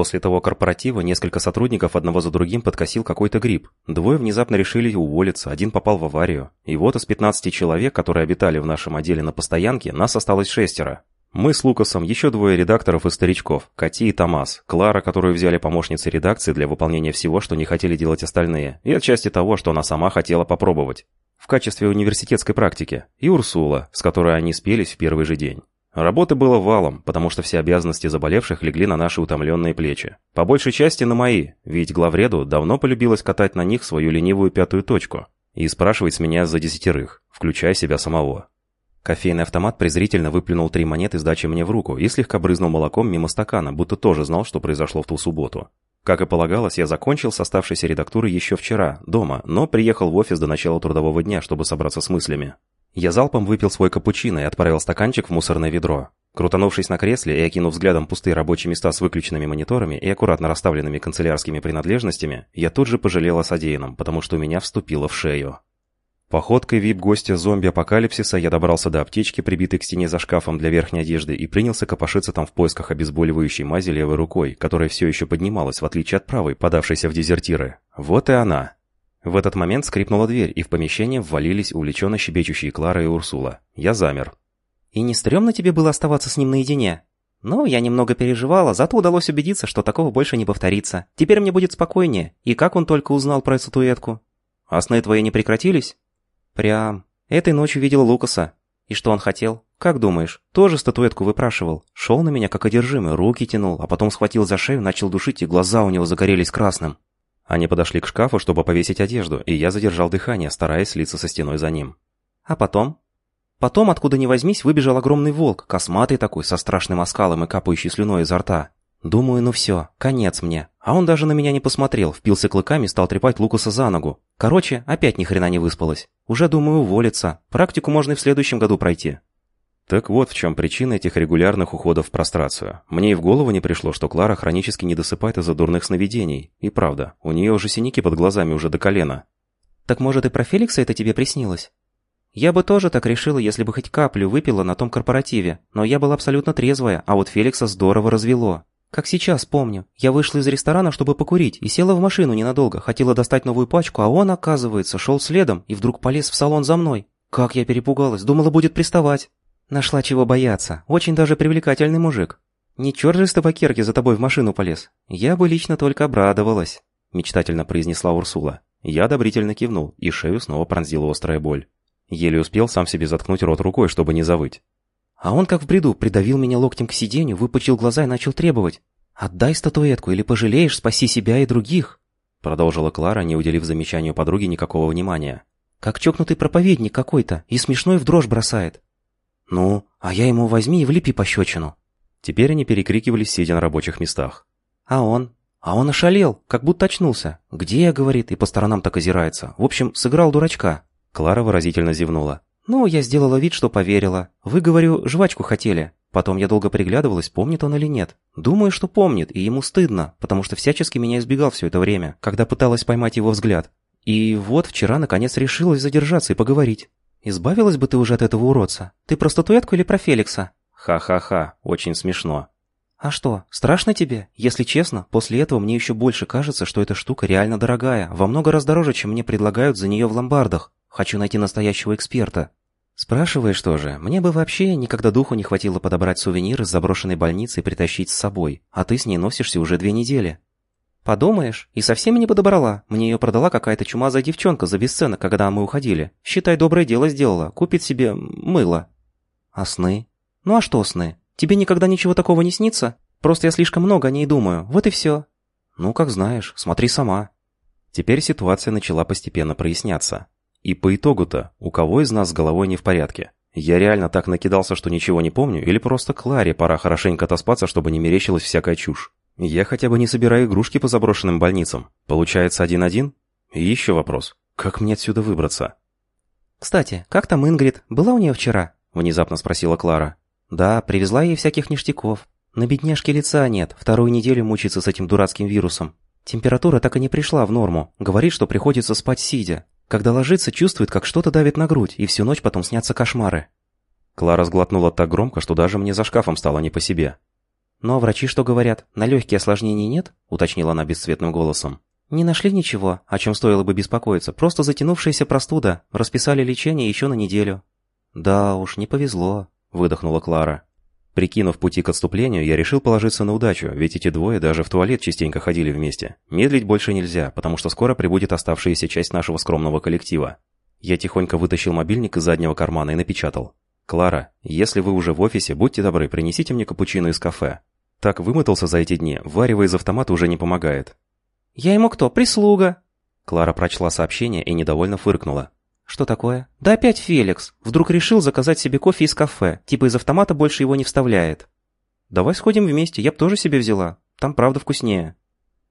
После того корпоратива несколько сотрудников одного за другим подкосил какой-то грипп. Двое внезапно решили уволиться, один попал в аварию. И вот из 15 человек, которые обитали в нашем отделе на постоянке, нас осталось шестеро. Мы с Лукасом, еще двое редакторов и старичков, Кати и Томас, Клара, которую взяли помощницей редакции для выполнения всего, что не хотели делать остальные, и отчасти того, что она сама хотела попробовать. В качестве университетской практики. И Урсула, с которой они спелись в первый же день. Работы было валом, потому что все обязанности заболевших легли на наши утомленные плечи. По большей части на мои, ведь главреду давно полюбилось катать на них свою ленивую пятую точку и спрашивать с меня за десятерых, включая себя самого. Кофейный автомат презрительно выплюнул три монеты сдачи мне в руку и слегка брызнул молоком мимо стакана, будто тоже знал, что произошло в ту субботу. Как и полагалось, я закончил с оставшейся редактурой еще вчера, дома, но приехал в офис до начала трудового дня, чтобы собраться с мыслями. Я залпом выпил свой капучино и отправил стаканчик в мусорное ведро. Крутанувшись на кресле и окинув взглядом пустые рабочие места с выключенными мониторами и аккуратно расставленными канцелярскими принадлежностями, я тут же пожалел о содеянном, потому что у меня вступило в шею. Походкой вип-гостя зомби-апокалипсиса я добрался до аптечки, прибитой к стене за шкафом для верхней одежды, и принялся копошиться там в поисках обезболивающей мази левой рукой, которая все еще поднималась, в отличие от правой, подавшейся в дезертиры. Вот и она. В этот момент скрипнула дверь, и в помещение ввалились увлеченно щебечущие Клара и Урсула. Я замер. «И не стрёмно тебе было оставаться с ним наедине?» «Ну, я немного переживала, зато удалось убедиться, что такого больше не повторится. Теперь мне будет спокойнее. И как он только узнал про статуэтку?» «А сны твои не прекратились?» Прям. Этой ночью видел Лукаса. И что он хотел? Как думаешь? Тоже статуэтку выпрашивал. Шел на меня как одержимый, руки тянул, а потом схватил за шею, начал душить, и глаза у него загорелись красным. Они подошли к шкафу, чтобы повесить одежду, и я задержал дыхание, стараясь слиться со стеной за ним. А потом? Потом, откуда ни возьмись, выбежал огромный волк, косматый такой, со страшным оскалом и капающий слюной изо рта. Думаю, ну все, конец мне. А он даже на меня не посмотрел, впился клыками стал трепать Лукаса за ногу. Короче, опять ни хрена не выспалась. Уже думаю уволиться. Практику можно и в следующем году пройти. Так вот в чем причина этих регулярных уходов в прострацию. Мне и в голову не пришло, что Клара хронически не досыпает из-за дурных сновидений. И правда, у нее уже синяки под глазами уже до колена. Так может и про Феликса это тебе приснилось? Я бы тоже так решила, если бы хоть каплю выпила на том корпоративе, но я была абсолютно трезвая, а вот Феликса здорово развело. Как сейчас помню, я вышла из ресторана, чтобы покурить, и села в машину ненадолго, хотела достать новую пачку, а он, оказывается, шел следом и вдруг полез в салон за мной. Как я перепугалась, думала, будет приставать. Нашла чего бояться, очень даже привлекательный мужик. Не черт же с табакерки за тобой в машину полез. Я бы лично только обрадовалась, мечтательно произнесла Урсула. Я одобрительно кивнул, и шею снова пронзила острая боль. Еле успел сам себе заткнуть рот рукой, чтобы не завыть. А он, как в бреду, придавил меня локтем к сиденью, выпучил глаза и начал требовать. «Отдай статуэтку, или пожалеешь, спаси себя и других!» Продолжила Клара, не уделив замечанию подруги никакого внимания. «Как чокнутый проповедник какой-то, и смешной в дрожь бросает!» «Ну, а я ему возьми и влепи пощечину!» Теперь они перекрикивались, сидя на рабочих местах. «А он? А он ошалел, как будто очнулся. Где я, говорит, и по сторонам так озирается. В общем, сыграл дурачка». Клара выразительно зевнула. «Ну, я сделала вид, что поверила. Вы, говорю, жвачку хотели. Потом я долго приглядывалась, помнит он или нет. Думаю, что помнит, и ему стыдно, потому что всячески меня избегал все это время, когда пыталась поймать его взгляд. И вот вчера, наконец, решилась задержаться и поговорить. Избавилась бы ты уже от этого уродца? Ты про статуэтку или про Феликса?» «Ха-ха-ха, очень смешно». «А что, страшно тебе? Если честно, после этого мне еще больше кажется, что эта штука реально дорогая, во много раз дороже, чем мне предлагают за нее в ломбардах. Хочу найти настоящего эксперта». «Спрашиваешь тоже. Мне бы вообще никогда духу не хватило подобрать сувенир из заброшенной больницы и притащить с собой, а ты с ней носишься уже две недели». «Подумаешь, и совсем не подобрала. Мне ее продала какая-то чумазая девчонка за бесценок, когда мы уходили. Считай, доброе дело сделала. Купит себе мыло». «А сны?» «Ну а что сны? Тебе никогда ничего такого не снится? Просто я слишком много о ней думаю. Вот и все». «Ну, как знаешь. Смотри сама». Теперь ситуация начала постепенно проясняться. И по итогу-то, у кого из нас с головой не в порядке? Я реально так накидался, что ничего не помню, или просто Кларе пора хорошенько отоспаться, чтобы не мерещилась всякая чушь? Я хотя бы не собираю игрушки по заброшенным больницам. Получается один-один? И еще вопрос. Как мне отсюда выбраться? «Кстати, как там Ингрид? Была у нее вчера?» – внезапно спросила Клара. «Да, привезла ей всяких ништяков. На бедняжке лица нет, вторую неделю мучится с этим дурацким вирусом. Температура так и не пришла в норму. Говорит, что приходится спать сидя. Когда ложится, чувствует, как что-то давит на грудь, и всю ночь потом снятся кошмары. Клара сглотнула так громко, что даже мне за шкафом стало не по себе. «Ну а врачи что говорят? На легкие осложнений нет?» — уточнила она бесцветным голосом. «Не нашли ничего, о чем стоило бы беспокоиться. Просто затянувшаяся простуда. Расписали лечение еще на неделю». «Да уж, не повезло», — выдохнула Клара. Прикинув пути к отступлению, я решил положиться на удачу, ведь эти двое даже в туалет частенько ходили вместе. Медлить больше нельзя, потому что скоро прибудет оставшаяся часть нашего скромного коллектива. Я тихонько вытащил мобильник из заднего кармана и напечатал. «Клара, если вы уже в офисе, будьте добры, принесите мне капучино из кафе. Так вымотался за эти дни, варево из автомата уже не помогает». «Я ему кто? Прислуга!» Клара прочла сообщение и недовольно фыркнула. «Что такое?» «Да опять Феликс. Вдруг решил заказать себе кофе из кафе. Типа из автомата больше его не вставляет». «Давай сходим вместе, я б тоже себе взяла. Там правда вкуснее».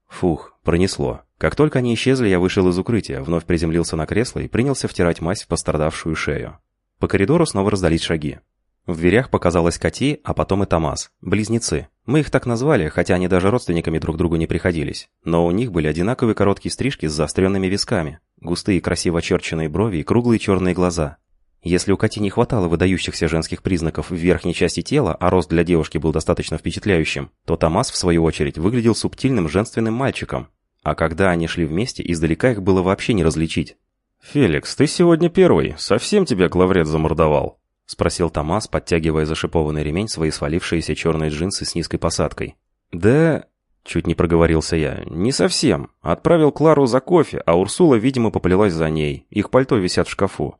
Фух, пронесло. Как только они исчезли, я вышел из укрытия, вновь приземлился на кресло и принялся втирать мазь в пострадавшую шею. По коридору снова раздались шаги. В дверях показалась Кати, а потом и Томас. Близнецы. Мы их так назвали, хотя они даже родственниками друг другу не приходились. Но у них были одинаковые короткие стрижки с заостренными висками, густые красиво очерченные брови и круглые черные глаза. Если у Кати не хватало выдающихся женских признаков в верхней части тела, а рост для девушки был достаточно впечатляющим, то Томас, в свою очередь, выглядел субтильным женственным мальчиком. А когда они шли вместе, издалека их было вообще не различить. «Феликс, ты сегодня первый. Совсем тебя главред замордовал?» — спросил Томас, подтягивая за шипованный ремень свои свалившиеся черные джинсы с низкой посадкой. «Да...» — чуть не проговорился я. «Не совсем. Отправил Клару за кофе, а Урсула, видимо, поплелась за ней. Их пальто висят в шкафу».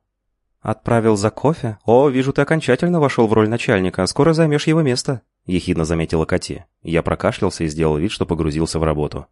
«Отправил за кофе? О, вижу, ты окончательно вошел в роль начальника, скоро займешь его место», — ехидно заметила Кати. Я прокашлялся и сделал вид, что погрузился в работу.